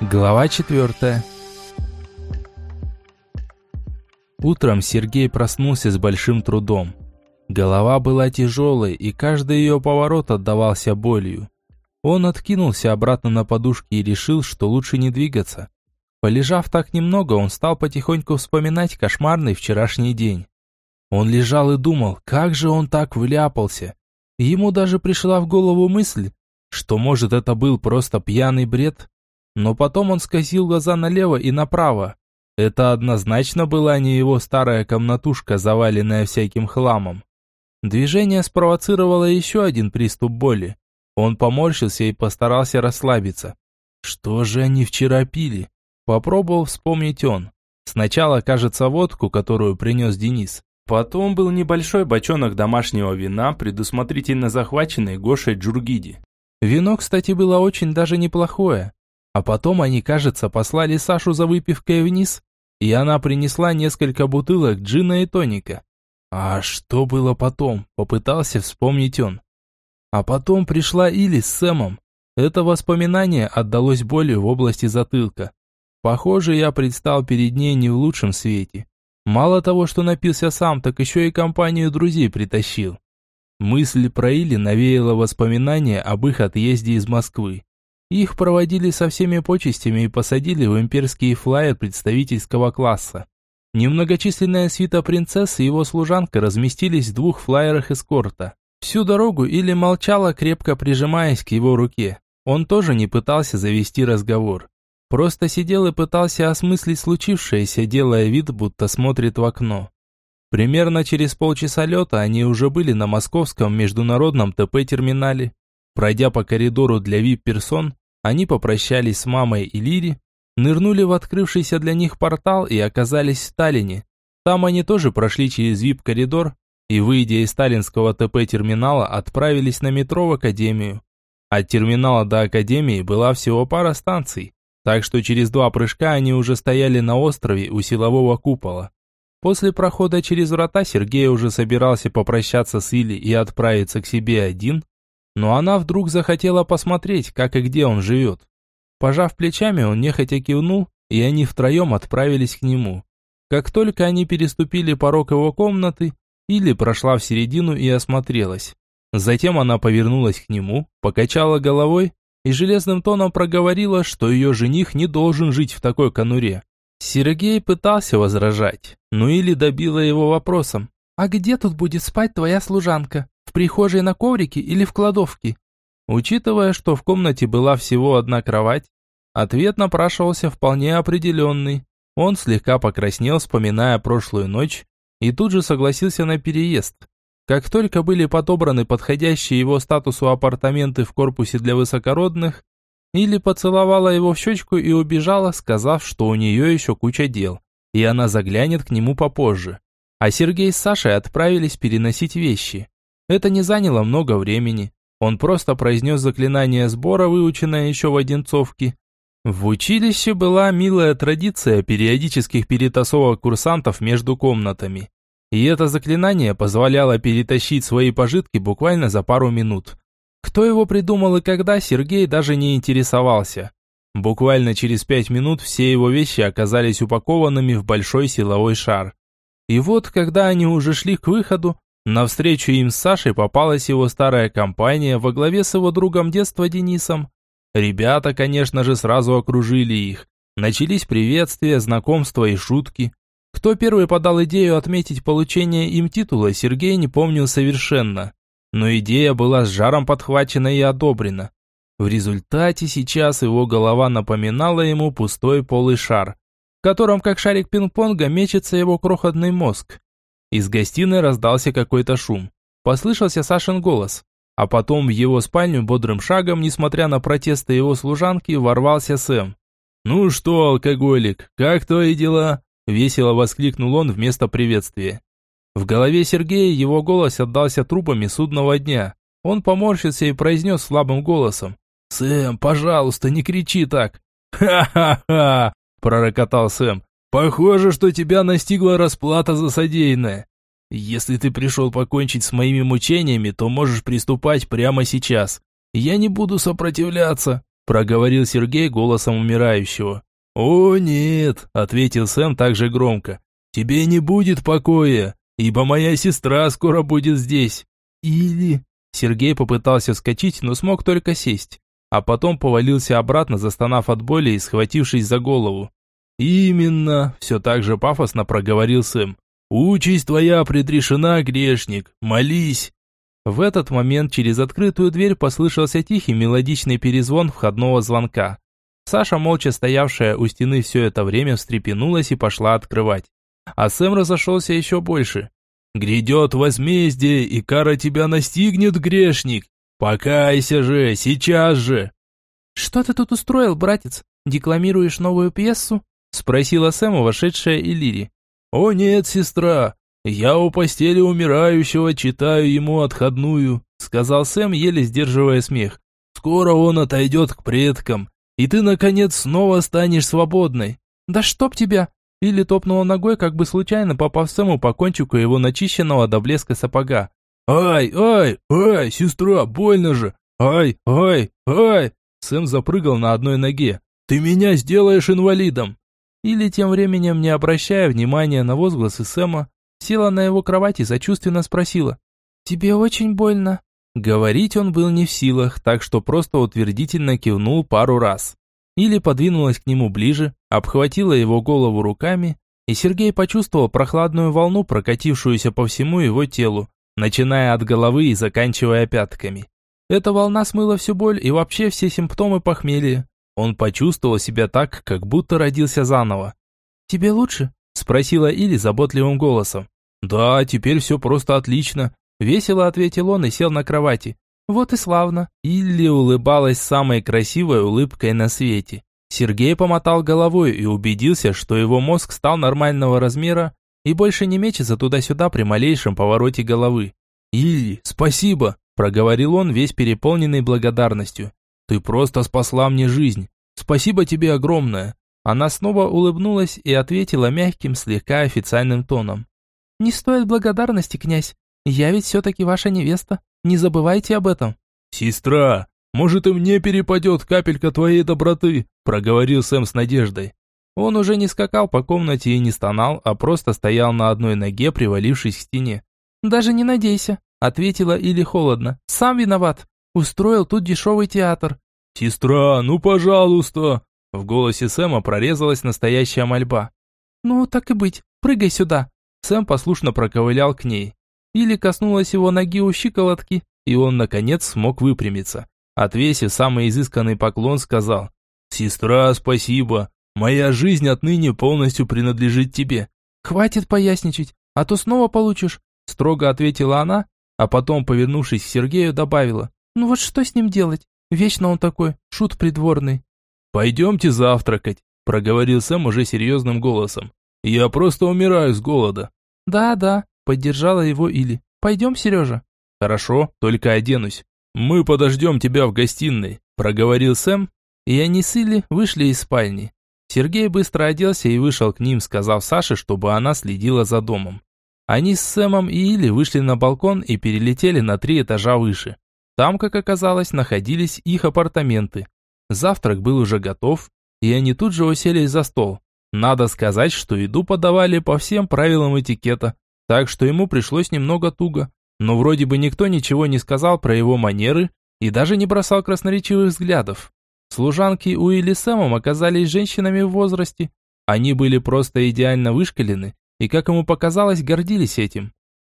Глава четвертая. Утром Сергей проснулся с большим трудом. Голова была тяжелой, и каждый ее поворот отдавался болью. Он откинулся обратно на подушки и решил, что лучше не двигаться. Полежав так немного, он стал потихоньку вспоминать кошмарный вчерашний день. Он лежал и думал, как же он так вляпался. Ему даже пришла в голову мысль, что может это был просто пьяный бред, но потом он скосил глаза налево и направо. Это однозначно была не его старая комнатушка, заваленная всяким хламом. Движение спровоцировало еще один приступ боли. Он поморщился и постарался расслабиться. Что же они вчера пили? Попробовал вспомнить он. Сначала, кажется, водку, которую принес Денис. Потом был небольшой бочонок домашнего вина, предусмотрительно захваченный Гошей Джургиди. Вино, кстати, было очень даже неплохое. А потом они, кажется, послали Сашу за выпивкой вниз, и она принесла несколько бутылок джина и тоника. А что было потом, попытался вспомнить он. А потом пришла Или с Сэмом. Это воспоминание отдалось болью в области затылка. Похоже, я предстал перед ней не в лучшем свете. Мало того, что напился сам, так еще и компанию друзей притащил. Мысль про Или навеяла воспоминания об их отъезде из Москвы. Их проводили со всеми почестями и посадили в имперский флайер представительского класса. Немногочисленная свита принцессы и его служанка разместились в двух флайерах эскорта. Всю дорогу Или молчала, крепко прижимаясь к его руке. Он тоже не пытался завести разговор. Просто сидел и пытался осмыслить случившееся, делая вид, будто смотрит в окно. Примерно через полчаса лета они уже были на московском международном ТП-терминале. Пройдя по коридору для VIP-персон, они попрощались с мамой и Лири, нырнули в открывшийся для них портал и оказались в Сталине. Там они тоже прошли через VIP-коридор и, выйдя из сталинского ТП-терминала, отправились на метро в Академию. От терминала до Академии была всего пара станций, так что через два прыжка они уже стояли на острове у силового купола. После прохода через врата Сергей уже собирался попрощаться с Илли и отправиться к себе один, но она вдруг захотела посмотреть, как и где он живет. Пожав плечами, он нехотя кивнул, и они втроем отправились к нему. Как только они переступили порог его комнаты, Или прошла в середину и осмотрелась. Затем она повернулась к нему, покачала головой и железным тоном проговорила, что ее жених не должен жить в такой конуре. Сергей пытался возражать, но Или добила его вопросом. «А где тут будет спать твоя служанка?» В прихожей на коврике или в кладовке? Учитывая, что в комнате была всего одна кровать, ответ напрашивался вполне определенный. Он слегка покраснел, вспоминая прошлую ночь, и тут же согласился на переезд. Как только были подобраны подходящие его статусу апартаменты в корпусе для высокородных, или поцеловала его в щечку и убежала, сказав, что у нее еще куча дел, и она заглянет к нему попозже. А Сергей с Сашей отправились переносить вещи. Это не заняло много времени. Он просто произнес заклинание сбора, выученное еще в Одинцовке. В училище была милая традиция периодических перетасовок курсантов между комнатами. И это заклинание позволяло перетащить свои пожитки буквально за пару минут. Кто его придумал и когда, Сергей даже не интересовался. Буквально через пять минут все его вещи оказались упакованными в большой силовой шар. И вот, когда они уже шли к выходу, Навстречу им с Сашей попалась его старая компания во главе с его другом детства Денисом. Ребята, конечно же, сразу окружили их. Начались приветствия, знакомства и шутки. Кто первый подал идею отметить получение им титула, Сергей не помнил совершенно. Но идея была с жаром подхвачена и одобрена. В результате сейчас его голова напоминала ему пустой полый шар, в котором, как шарик пинг-понга, мечется его крохотный мозг. Из гостиной раздался какой-то шум. Послышался Сашин голос. А потом в его спальню бодрым шагом, несмотря на протесты его служанки, ворвался Сэм. «Ну что, алкоголик, как твои дела?» Весело воскликнул он вместо приветствия. В голове Сергея его голос отдался трубами судного дня. Он поморщился и произнес слабым голосом. «Сэм, пожалуйста, не кричи так!» «Ха-ха-ха!» – пророкотал Сэм. Похоже, что тебя настигла расплата за содеянное. Если ты пришел покончить с моими мучениями, то можешь приступать прямо сейчас. Я не буду сопротивляться. проговорил Сергей голосом умирающего. «О, нет», — ответил Сэм также громко. «Тебе не будет покоя, ибо моя сестра скоро будет здесь». «Или...» Сергей попытался вскочить, но смог только сесть, а потом повалился обратно, застонав от боли и схватившись за голову. «Именно», — все так же пафосно проговорил Сэм. «Участь твоя предрешена, грешник, молись». В этот момент через открытую дверь послышался тихий мелодичный перезвон входного звонка. Саша, молча стоявшая у стены все это время, встрепенулась и пошла открывать. А Сэм разошелся еще больше. «Грядет возмездие, и кара тебя настигнет, грешник! Покайся же, сейчас же!» «Что ты тут устроил, братец? Декламируешь новую пьесу?» Спросила Сэма, вошедшая Иллири. «О нет, сестра, я у постели умирающего читаю ему отходную», сказал Сэм, еле сдерживая смех. «Скоро он отойдет к предкам, и ты, наконец, снова станешь свободной». «Да чтоб тебя!» Или топнула ногой, как бы случайно попав Сэму по кончику его начищенного до блеска сапога. «Ай, ай, ай, сестра, больно же! Ай, ай, ай!» Сэм запрыгал на одной ноге. «Ты меня сделаешь инвалидом!» Или тем временем, не обращая внимания на возгласы Сэма, села на его кровать и сочувственно спросила. «Тебе очень больно?» Говорить он был не в силах, так что просто утвердительно кивнул пару раз. Или подвинулась к нему ближе, обхватила его голову руками, и Сергей почувствовал прохладную волну, прокатившуюся по всему его телу, начиная от головы и заканчивая пятками. Эта волна смыла всю боль и вообще все симптомы похмелья. Он почувствовал себя так, как будто родился заново. «Тебе лучше?» – спросила Или заботливым голосом. «Да, теперь все просто отлично», – весело ответил он и сел на кровати. «Вот и славно». Илли улыбалась самой красивой улыбкой на свете. Сергей помотал головой и убедился, что его мозг стал нормального размера и больше не мечется туда-сюда при малейшем повороте головы. «Илли, спасибо!» – проговорил он, весь переполненный благодарностью. «Ты просто спасла мне жизнь. Спасибо тебе огромное!» Она снова улыбнулась и ответила мягким, слегка официальным тоном. «Не стоит благодарности, князь. Я ведь все-таки ваша невеста. Не забывайте об этом». «Сестра, может и мне перепадет капелька твоей доброты», проговорил Сэм с надеждой. Он уже не скакал по комнате и не стонал, а просто стоял на одной ноге, привалившись к стене. «Даже не надейся», ответила или холодно. «Сам виноват. Устроил тут дешевый театр». «Сестра, ну пожалуйста!» В голосе Сэма прорезалась настоящая мольба. «Ну, так и быть, прыгай сюда». Сэм послушно проковылял к ней. Или коснулась его ноги у щиколотки, и он, наконец, смог выпрямиться. Отвесив самый изысканный поклон, сказал, «Сестра, спасибо. Моя жизнь отныне полностью принадлежит тебе». «Хватит поясничать, а то снова получишь», строго ответила она, а потом, повернувшись к Сергею, добавила, «Ну вот что с ним делать? Вечно он такой, шут придворный». «Пойдемте завтракать», проговорил Сэм уже серьезным голосом. «Я просто умираю с голода». «Да, да», Поддержала его Или. «Пойдем, Сережа?» «Хорошо, только оденусь. Мы подождем тебя в гостиной», проговорил Сэм, и они с Или вышли из спальни. Сергей быстро оделся и вышел к ним, сказав Саше, чтобы она следила за домом. Они с Сэмом и Или вышли на балкон и перелетели на три этажа выше. Там, как оказалось, находились их апартаменты. Завтрак был уже готов, и они тут же уселись за стол. Надо сказать, что еду подавали по всем правилам этикета, так что ему пришлось немного туго. Но вроде бы никто ничего не сказал про его манеры и даже не бросал красноречивых взглядов. Служанки у Сэмом оказались женщинами в возрасте. Они были просто идеально вышкалены и, как ему показалось, гордились этим.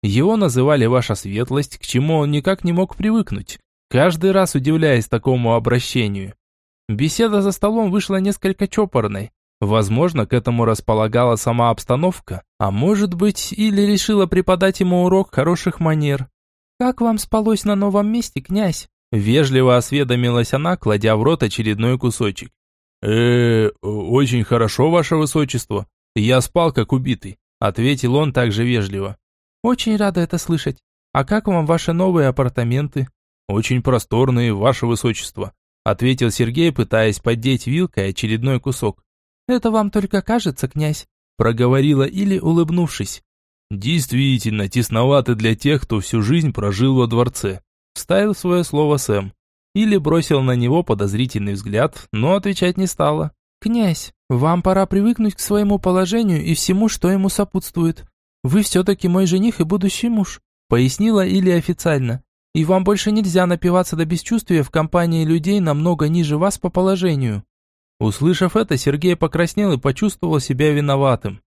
Его называли «Ваша светлость», к чему он никак не мог привыкнуть, каждый раз удивляясь такому обращению. Беседа за столом вышла несколько чопорной, Возможно, к этому располагала сама обстановка, а может быть, или решила преподать ему урок хороших манер. «Как вам спалось на новом месте, князь?» Вежливо осведомилась она, кладя в рот очередной кусочек. э очень хорошо, ваше высочество. Я спал, как убитый», — ответил он также вежливо. «Очень рада это слышать. А как вам ваши новые апартаменты?» «Очень просторные, ваше высочество», — ответил Сергей, пытаясь поддеть вилкой очередной кусок. «Это вам только кажется, князь», – проговорила Или, улыбнувшись. «Действительно, тесновато для тех, кто всю жизнь прожил во дворце», – вставил свое слово Сэм. или бросил на него подозрительный взгляд, но отвечать не стала. «Князь, вам пора привыкнуть к своему положению и всему, что ему сопутствует. Вы все-таки мой жених и будущий муж», пояснила или официально. «И вам больше нельзя напиваться до бесчувствия в компании людей намного ниже вас по положению». Услышав это, Сергей покраснел и почувствовал себя виноватым.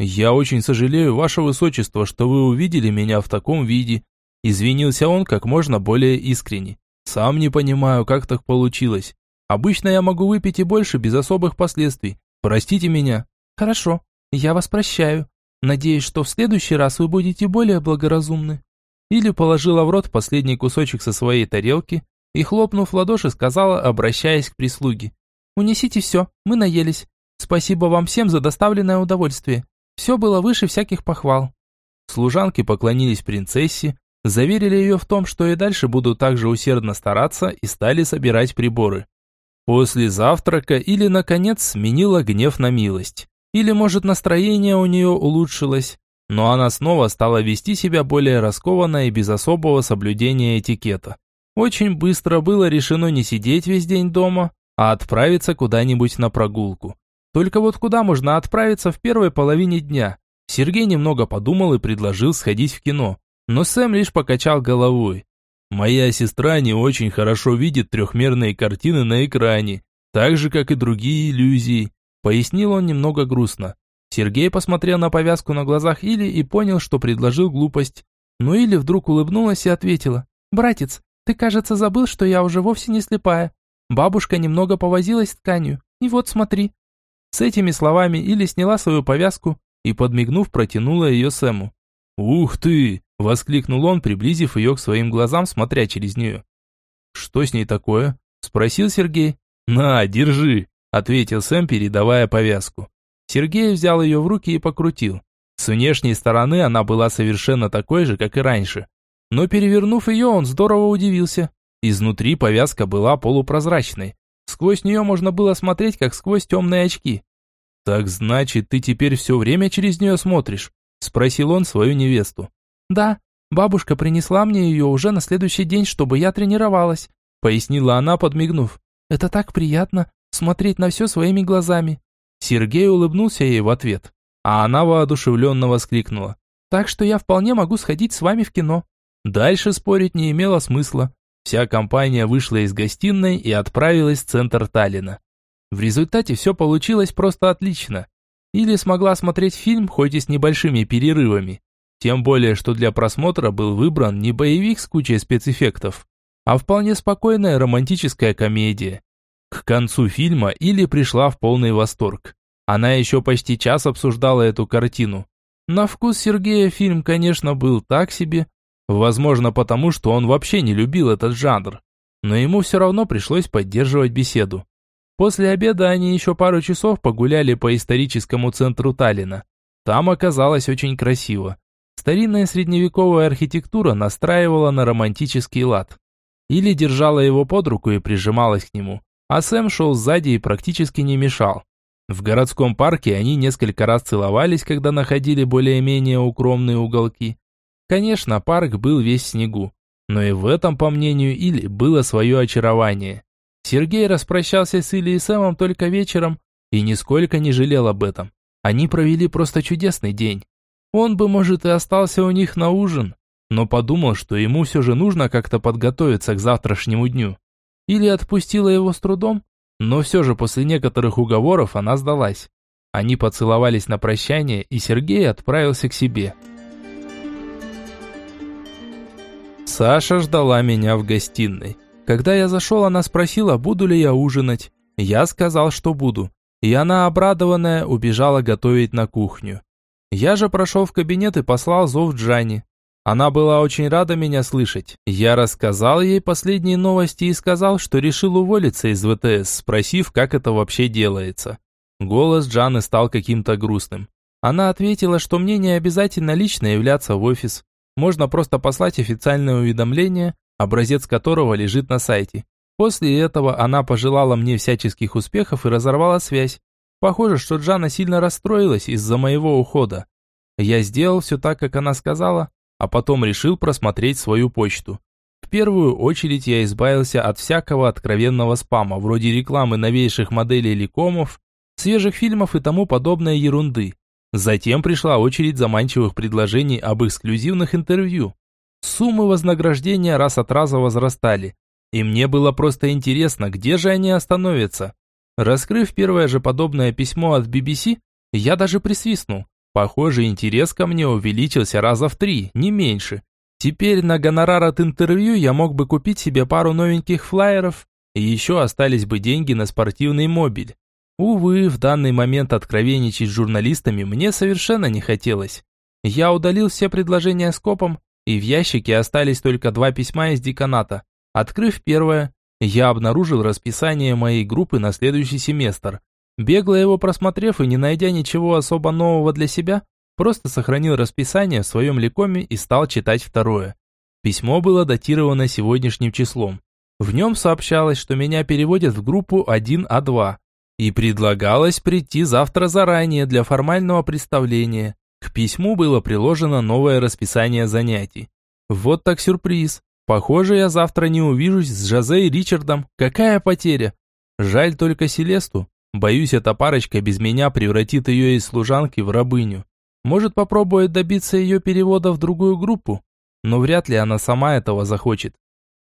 «Я очень сожалею, ваше высочество, что вы увидели меня в таком виде», извинился он как можно более искренне. Сам не понимаю, как так получилось. Обычно я могу выпить и больше без особых последствий. Простите меня. Хорошо, я вас прощаю. Надеюсь, что в следующий раз вы будете более благоразумны. Или положила в рот последний кусочек со своей тарелки и, хлопнув в ладоши, сказала, обращаясь к прислуге. «Унесите все, мы наелись. Спасибо вам всем за доставленное удовольствие. Все было выше всяких похвал». Служанки поклонились принцессе, Заверили ее в том, что и дальше буду также усердно стараться и стали собирать приборы. После завтрака или, наконец, сменила гнев на милость. Или, может, настроение у нее улучшилось, но она снова стала вести себя более раскованно и без особого соблюдения этикета. Очень быстро было решено не сидеть весь день дома, а отправиться куда-нибудь на прогулку. Только вот куда можно отправиться в первой половине дня? Сергей немного подумал и предложил сходить в кино но Сэм лишь покачал головой. «Моя сестра не очень хорошо видит трехмерные картины на экране, так же, как и другие иллюзии», пояснил он немного грустно. Сергей посмотрел на повязку на глазах Или и понял, что предложил глупость. Но Или вдруг улыбнулась и ответила. «Братец, ты, кажется, забыл, что я уже вовсе не слепая. Бабушка немного повозилась тканью, и вот смотри». С этими словами Или сняла свою повязку и, подмигнув, протянула ее Сэму. «Ух ты!» – воскликнул он, приблизив ее к своим глазам, смотря через нее. «Что с ней такое?» – спросил Сергей. «На, держи!» – ответил Сэм, передавая повязку. Сергей взял ее в руки и покрутил. С внешней стороны она была совершенно такой же, как и раньше. Но перевернув ее, он здорово удивился. Изнутри повязка была полупрозрачной. Сквозь нее можно было смотреть, как сквозь темные очки. «Так значит, ты теперь все время через нее смотришь?» Спросил он свою невесту. «Да, бабушка принесла мне ее уже на следующий день, чтобы я тренировалась», пояснила она, подмигнув. «Это так приятно, смотреть на все своими глазами». Сергей улыбнулся ей в ответ, а она воодушевленно воскликнула. «Так что я вполне могу сходить с вами в кино». Дальше спорить не имело смысла. Вся компания вышла из гостиной и отправилась в центр Таллина. В результате все получилось просто отлично. Или смогла смотреть фильм, хоть и с небольшими перерывами. Тем более, что для просмотра был выбран не боевик с кучей спецэффектов, а вполне спокойная романтическая комедия. К концу фильма Или пришла в полный восторг. Она еще почти час обсуждала эту картину. На вкус Сергея фильм, конечно, был так себе. Возможно, потому что он вообще не любил этот жанр. Но ему все равно пришлось поддерживать беседу. После обеда они еще пару часов погуляли по историческому центру Таллина. Там оказалось очень красиво. Старинная средневековая архитектура настраивала на романтический лад. Или держала его под руку и прижималась к нему, а Сэм шел сзади и практически не мешал. В городском парке они несколько раз целовались, когда находили более-менее укромные уголки. Конечно, парк был весь в снегу, но и в этом, по мнению Или, было свое очарование. Сергей распрощался с Ильей и Сэмом только вечером и нисколько не жалел об этом. Они провели просто чудесный день. Он бы, может, и остался у них на ужин, но подумал, что ему все же нужно как-то подготовиться к завтрашнему дню. Или отпустила его с трудом, но все же после некоторых уговоров она сдалась. Они поцеловались на прощание, и Сергей отправился к себе. Саша ждала меня в гостиной. Когда я зашел, она спросила, буду ли я ужинать. Я сказал, что буду. И она, обрадованная, убежала готовить на кухню. Я же прошел в кабинет и послал зов Джанни. Она была очень рада меня слышать. Я рассказал ей последние новости и сказал, что решил уволиться из ВТС, спросив, как это вообще делается. Голос Джаны стал каким-то грустным. Она ответила, что мне не обязательно лично являться в офис. Можно просто послать официальное уведомление, образец которого лежит на сайте. После этого она пожелала мне всяческих успехов и разорвала связь. Похоже, что Джана сильно расстроилась из-за моего ухода. Я сделал все так, как она сказала, а потом решил просмотреть свою почту. В первую очередь я избавился от всякого откровенного спама, вроде рекламы новейших моделей ликомов, свежих фильмов и тому подобной ерунды. Затем пришла очередь заманчивых предложений об эксклюзивных интервью. Суммы вознаграждения раз от раза возрастали, и мне было просто интересно, где же они остановятся. Раскрыв первое же подобное письмо от BBC, я даже присвистнул. Похоже, интерес ко мне увеличился раза в три, не меньше. Теперь на гонорар от интервью я мог бы купить себе пару новеньких флаеров, и еще остались бы деньги на спортивный мобиль. Увы, в данный момент откровенничать с журналистами мне совершенно не хотелось. Я удалил все предложения скопом, и в ящике остались только два письма из деканата. Открыв первое, я обнаружил расписание моей группы на следующий семестр. Бегло его просмотрев и не найдя ничего особо нового для себя, просто сохранил расписание в своем ликоме и стал читать второе. Письмо было датировано сегодняшним числом. В нем сообщалось, что меня переводят в группу 1А2, и предлагалось прийти завтра заранее для формального представления. К письму было приложено новое расписание занятий. Вот так сюрприз. Похоже, я завтра не увижусь с Жозе и Ричардом. Какая потеря? Жаль только Селесту. Боюсь, эта парочка без меня превратит ее из служанки в рабыню. Может попробует добиться ее перевода в другую группу, но вряд ли она сама этого захочет.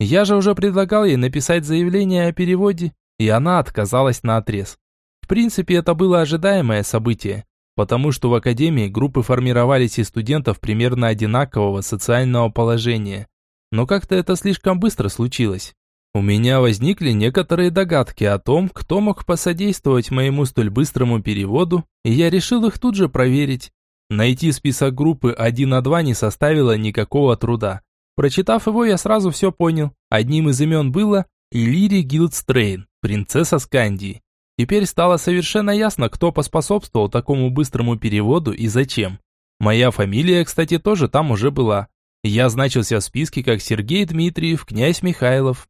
Я же уже предлагал ей написать заявление о переводе, и она отказалась на отрез. В принципе, это было ожидаемое событие, потому что в академии группы формировались из студентов примерно одинакового социального положения. Но как-то это слишком быстро случилось. У меня возникли некоторые догадки о том, кто мог посодействовать моему столь быстрому переводу, и я решил их тут же проверить. Найти список группы 1 на 2 не составило никакого труда. Прочитав его, я сразу все понял. Одним из имен было Иллири Гилдстрейн, принцесса Скандии. Теперь стало совершенно ясно, кто поспособствовал такому быстрому переводу и зачем. Моя фамилия, кстати, тоже там уже была. Я значился в списке как Сергей Дмитриев, князь Михайлов.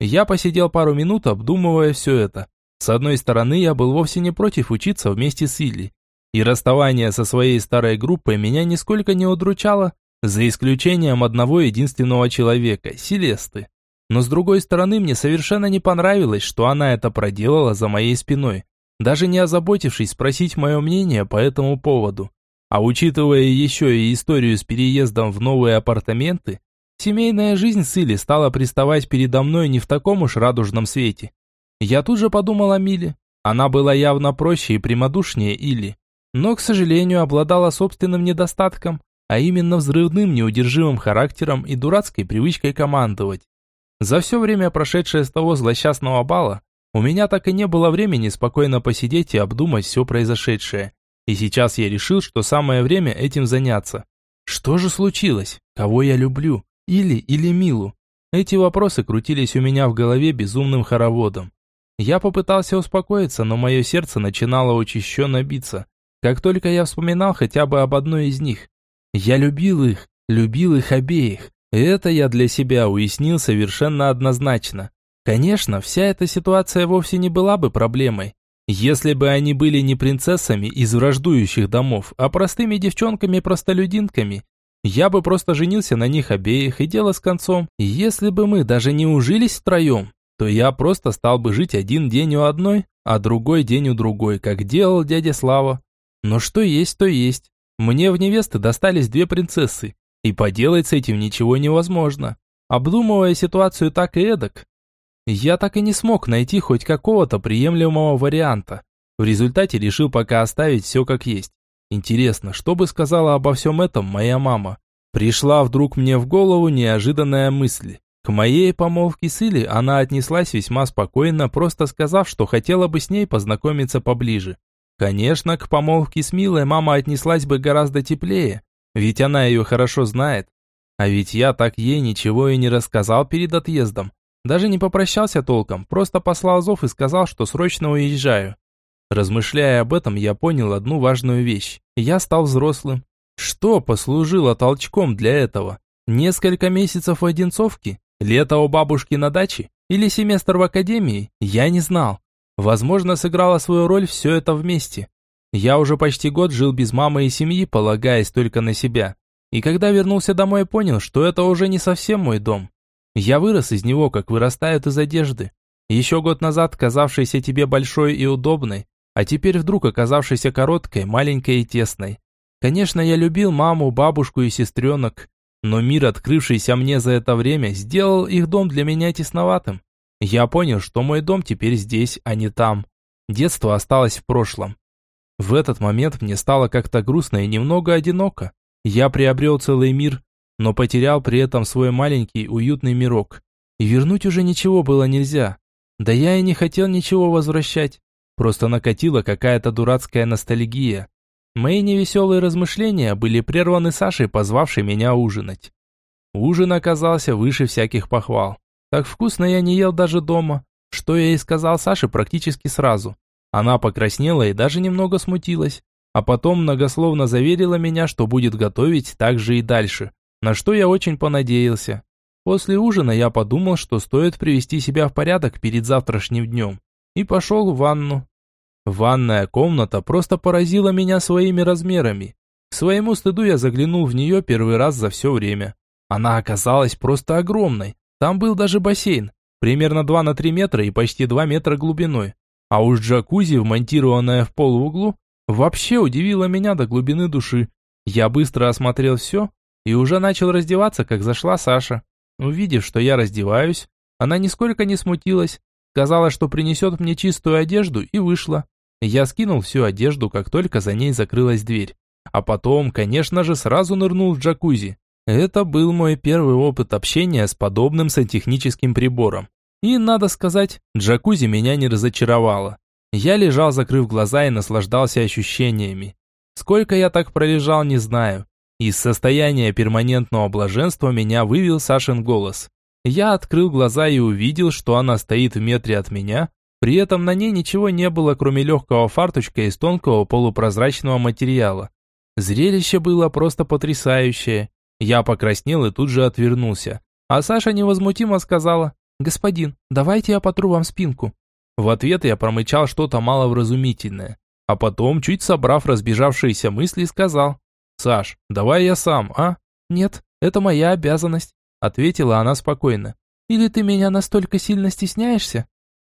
Я посидел пару минут, обдумывая все это. С одной стороны, я был вовсе не против учиться вместе с Илли. И расставание со своей старой группой меня нисколько не удручало, за исключением одного единственного человека – Селесты. Но с другой стороны, мне совершенно не понравилось, что она это проделала за моей спиной, даже не озаботившись спросить мое мнение по этому поводу. А учитывая еще и историю с переездом в новые апартаменты, семейная жизнь Сыли стала приставать передо мной не в таком уж радужном свете. Я тут же подумал о Миле. Она была явно проще и прямодушнее Или, но, к сожалению, обладала собственным недостатком, а именно взрывным неудержимым характером и дурацкой привычкой командовать. За все время, прошедшее с того злосчастного бала, у меня так и не было времени спокойно посидеть и обдумать все произошедшее. И сейчас я решил, что самое время этим заняться. Что же случилось? Кого я люблю? Или или Милу? Эти вопросы крутились у меня в голове безумным хороводом. Я попытался успокоиться, но мое сердце начинало учащенно биться. Как только я вспоминал хотя бы об одной из них. Я любил их, любил их обеих, это я для себя уяснил совершенно однозначно. Конечно, вся эта ситуация вовсе не была бы проблемой, если бы они были не принцессами из враждующих домов, а простыми девчонками-простолюдинками. Я бы просто женился на них обеих и дело с концом. Если бы мы даже не ужились втроем, то я просто стал бы жить один день у одной, а другой день у другой, как делал дядя Слава. Но что есть, то есть. Мне в невесты достались две принцессы, и поделать с этим ничего невозможно. Обдумывая ситуацию так и эдак, я так и не смог найти хоть какого-то приемлемого варианта. В результате решил пока оставить все как есть. Интересно, что бы сказала обо всем этом моя мама? Пришла вдруг мне в голову неожиданная мысль. К моей помолвке с Илли она отнеслась весьма спокойно, просто сказав, что хотела бы с ней познакомиться поближе. Конечно, к помолвке с Милой мама отнеслась бы гораздо теплее, ведь она ее хорошо знает. А ведь я так ей ничего и не рассказал перед отъездом. Даже не попрощался толком, просто послал зов и сказал, что срочно уезжаю. Размышляя об этом, я понял одну важную вещь. Я стал взрослым. Что послужило толчком для этого? Несколько месяцев в Одинцовке? Лето у бабушки на даче? Или семестр в академии? Я не знал. Возможно, сыграло свою роль все это вместе. Я уже почти год жил без мамы и семьи, полагаясь только на себя. И когда вернулся домой, понял, что это уже не совсем мой дом. Я вырос из него, как вырастают из одежды. Еще год назад казавшийся тебе большой и удобной, а теперь вдруг оказавшейся короткой, маленькой и тесной. Конечно, я любил маму, бабушку и сестренок, но мир, открывшийся мне за это время, сделал их дом для меня тесноватым. Я понял, что мой дом теперь здесь, а не там. Детство осталось в прошлом. В этот момент мне стало как-то грустно и немного одиноко. Я приобрел целый мир, но потерял при этом свой маленький уютный мирок. И вернуть уже ничего было нельзя. Да я и не хотел ничего возвращать. Просто накатила какая-то дурацкая ностальгия. Мои невеселые размышления были прерваны Сашей, позвавшей меня ужинать. Ужин оказался выше всяких похвал. Так вкусно я не ел даже дома, что я и сказал Саше практически сразу. Она покраснела и даже немного смутилась, а потом многословно заверила меня, что будет готовить так же и дальше, на что я очень понадеялся. После ужина я подумал, что стоит привести себя в порядок перед завтрашним днем и пошел в ванну. Ванная комната просто поразила меня своими размерами. К своему стыду я заглянул в нее первый раз за все время. Она оказалась просто огромной. Там был даже бассейн, примерно 2 на 3 метра и почти 2 метра глубиной. А уж джакузи, вмонтированная в пол в углу, вообще удивила меня до глубины души. Я быстро осмотрел все и уже начал раздеваться, как зашла Саша. Увидев, что я раздеваюсь, она нисколько не смутилась, Сказала, что принесет мне чистую одежду и вышла. Я скинул всю одежду, как только за ней закрылась дверь. А потом, конечно же, сразу нырнул в джакузи. Это был мой первый опыт общения с подобным сантехническим прибором. И, надо сказать, джакузи меня не разочаровало. Я лежал, закрыв глаза и наслаждался ощущениями. Сколько я так пролежал, не знаю. Из состояния перманентного блаженства меня вывел Сашин голос. Я открыл глаза и увидел, что она стоит в метре от меня, при этом на ней ничего не было, кроме легкого фарточка из тонкого полупрозрачного материала. Зрелище было просто потрясающее. Я покраснел и тут же отвернулся. А Саша невозмутимо сказала, «Господин, давайте я потру вам спинку». В ответ я промычал что-то маловразумительное. А потом, чуть собрав разбежавшиеся мысли, сказал, «Саш, давай я сам, а?» «Нет, это моя обязанность» ответила она спокойно. Или ты меня настолько сильно стесняешься?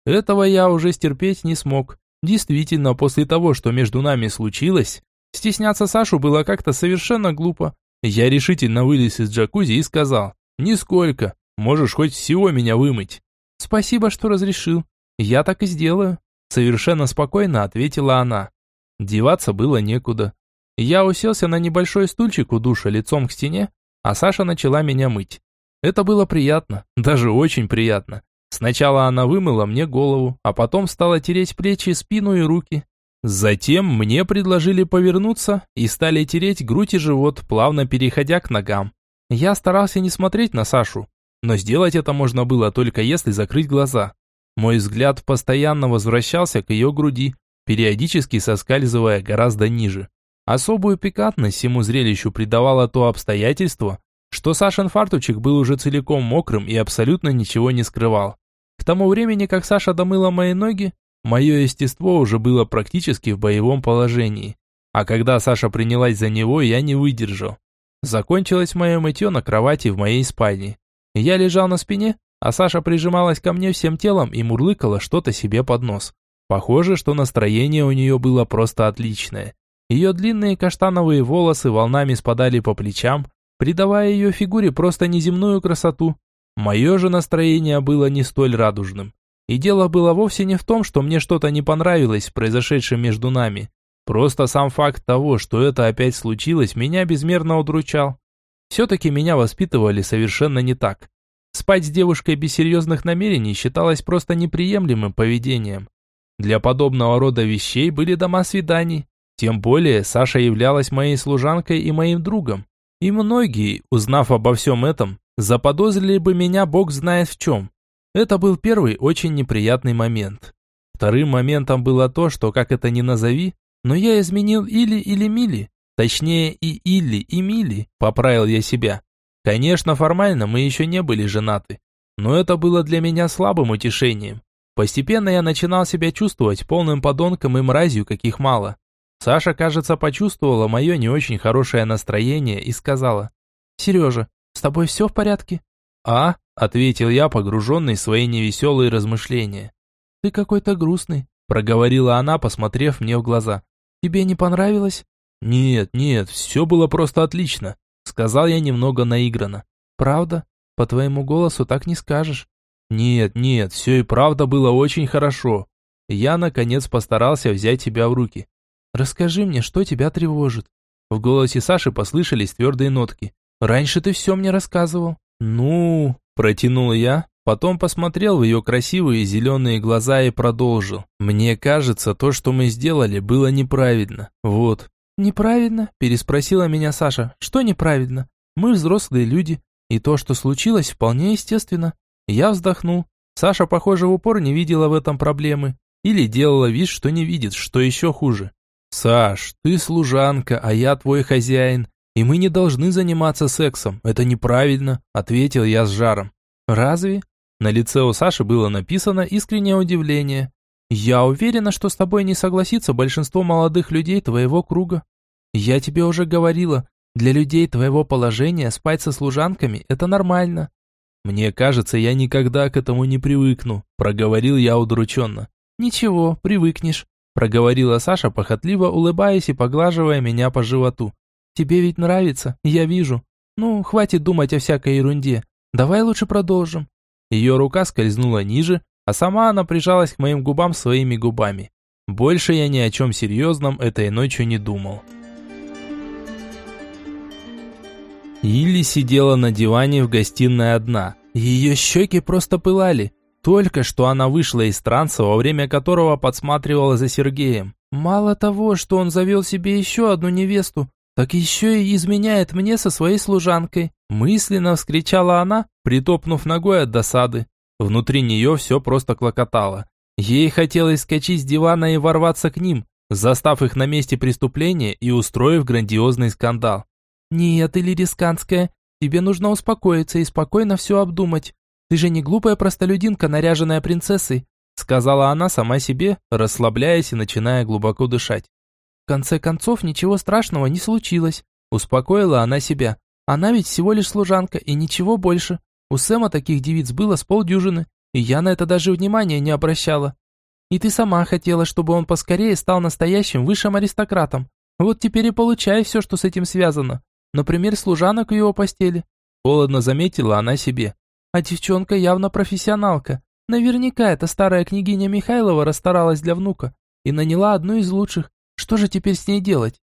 Этого я уже стерпеть не смог. Действительно, после того, что между нами случилось, стесняться Сашу было как-то совершенно глупо. Я решительно вылез из джакузи и сказал, «Нисколько, можешь хоть всего меня вымыть». «Спасибо, что разрешил. Я так и сделаю», совершенно спокойно ответила она. Деваться было некуда. Я уселся на небольшой стульчик у душа лицом к стене, а Саша начала меня мыть. Это было приятно, даже очень приятно. Сначала она вымыла мне голову, а потом стала тереть плечи, спину и руки. Затем мне предложили повернуться и стали тереть грудь и живот, плавно переходя к ногам. Я старался не смотреть на Сашу, но сделать это можно было только если закрыть глаза. Мой взгляд постоянно возвращался к ее груди, периодически соскальзывая гораздо ниже. Особую пикантность всему зрелищу придавало то обстоятельство, что Сашин фартучек был уже целиком мокрым и абсолютно ничего не скрывал. К тому времени, как Саша домыла мои ноги, мое естество уже было практически в боевом положении. А когда Саша принялась за него, я не выдержал. Закончилось мое мытье на кровати в моей спальне. Я лежал на спине, а Саша прижималась ко мне всем телом и мурлыкала что-то себе под нос. Похоже, что настроение у нее было просто отличное. Ее длинные каштановые волосы волнами спадали по плечам, придавая ее фигуре просто неземную красоту. Мое же настроение было не столь радужным. И дело было вовсе не в том, что мне что-то не понравилось в произошедшем между нами. Просто сам факт того, что это опять случилось, меня безмерно удручал. Все-таки меня воспитывали совершенно не так. Спать с девушкой без серьезных намерений считалось просто неприемлемым поведением. Для подобного рода вещей были дома свиданий. Тем более Саша являлась моей служанкой и моим другом. И многие, узнав обо всем этом, заподозрили бы меня бог знает в чем. Это был первый очень неприятный момент. Вторым моментом было то, что, как это ни назови, но я изменил Или или Мили. Точнее, и Или, и Мили, поправил я себя. Конечно, формально мы еще не были женаты, но это было для меня слабым утешением. Постепенно я начинал себя чувствовать полным подонком и мразью, каких мало. Саша, кажется, почувствовала мое не очень хорошее настроение и сказала, «Сережа, с тобой все в порядке?» «А?» – ответил я, погруженный в свои невеселые размышления. «Ты какой-то грустный», – проговорила она, посмотрев мне в глаза. «Тебе не понравилось?» «Нет, нет, все было просто отлично», – сказал я немного наигранно. «Правда? По твоему голосу так не скажешь». «Нет, нет, все и правда было очень хорошо. Я, наконец, постарался взять тебя в руки. Расскажи мне, что тебя тревожит?» В голосе Саши послышались твердые нотки. «Раньше ты все мне рассказывал». «Ну...» – протянул я, потом посмотрел в ее красивые зеленые глаза и продолжил. «Мне кажется, то, что мы сделали, было неправильно. Вот». «Неправильно?» – переспросила меня Саша. «Что неправильно? Мы взрослые люди, и то, что случилось, вполне естественно». Я вздохнул. Саша, похоже, в упор не видела в этом проблемы. Или делала вид, что не видит, что еще хуже. «Саш, ты служанка, а я твой хозяин, и мы не должны заниматься сексом, это неправильно», ответил я с жаром. «Разве?» На лице у Саши было написано искреннее удивление. «Я уверена, что с тобой не согласится большинство молодых людей твоего круга. Я тебе уже говорила, для людей твоего положения спать со служанками – это нормально». «Мне кажется, я никогда к этому не привыкну», – проговорил я удрученно. «Ничего, привыкнешь проговорила Саша, похотливо улыбаясь и поглаживая меня по животу. «Тебе ведь нравится, я вижу. Ну, хватит думать о всякой ерунде. Давай лучше продолжим». Ее рука скользнула ниже, а сама она прижалась к моим губам своими губами. Больше я ни о чем серьезном этой ночью не думал. Илли сидела на диване в гостиной одна. Ее щеки просто пылали. Только что она вышла из транса, во время которого подсматривала за Сергеем. Мало того, что он завел себе еще одну невесту, так еще и изменяет мне со своей служанкой. Мысленно вскричала она, притопнув ногой от досады. Внутри нее все просто клокотало. Ей хотелось скачать с дивана и ворваться к ним, застав их на месте преступления и устроив грандиозный скандал. «Нет, Иллирисканская, тебе нужно успокоиться и спокойно все обдумать. Ты же не глупая простолюдинка, наряженная принцессой», сказала она сама себе, расслабляясь и начиная глубоко дышать. В конце концов, ничего страшного не случилось, успокоила она себя. Она ведь всего лишь служанка и ничего больше. У Сэма таких девиц было с полдюжины, и я на это даже внимания не обращала. И ты сама хотела, чтобы он поскорее стал настоящим высшим аристократом. Вот теперь и получай все, что с этим связано. Например, служанок в его постели. Холодно заметила она себе. А девчонка явно профессионалка. Наверняка эта старая княгиня Михайлова расстаралась для внука и наняла одну из лучших. Что же теперь с ней делать?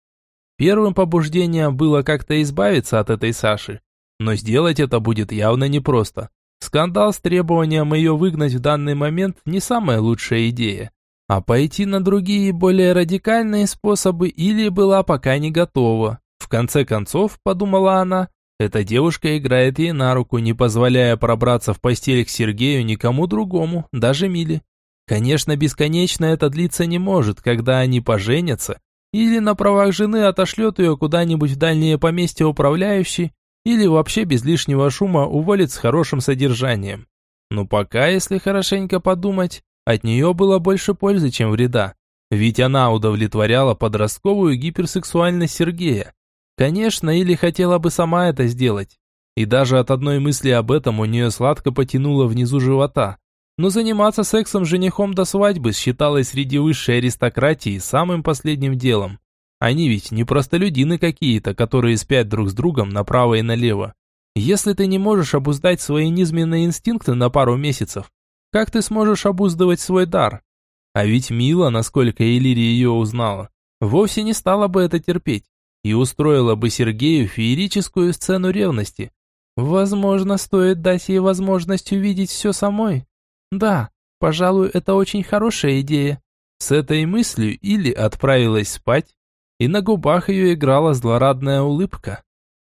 Первым побуждением было как-то избавиться от этой Саши. Но сделать это будет явно непросто. Скандал с требованием ее выгнать в данный момент не самая лучшая идея. А пойти на другие, более радикальные способы или была пока не готова. В конце концов, подумала она, эта девушка играет ей на руку, не позволяя пробраться в постель к Сергею никому другому, даже Миле. Конечно, бесконечно это длиться не может, когда они поженятся, или на правах жены отошлет ее куда-нибудь в дальнее поместье управляющий, или вообще без лишнего шума уволит с хорошим содержанием. Но пока, если хорошенько подумать, от нее было больше пользы, чем вреда. Ведь она удовлетворяла подростковую гиперсексуальность Сергея, Конечно, или хотела бы сама это сделать. И даже от одной мысли об этом у нее сладко потянуло внизу живота. Но заниматься сексом с женихом до свадьбы считалось среди высшей аристократии самым последним делом. Они ведь не простолюдины какие-то, которые спят друг с другом направо и налево. Если ты не можешь обуздать свои низменные инстинкты на пару месяцев, как ты сможешь обуздывать свой дар? А ведь Мила, насколько Элири ее узнала, вовсе не стала бы это терпеть и устроила бы Сергею феерическую сцену ревности. Возможно, стоит дать ей возможность увидеть все самой. Да, пожалуй, это очень хорошая идея. С этой мыслью Или отправилась спать, и на губах ее играла злорадная улыбка.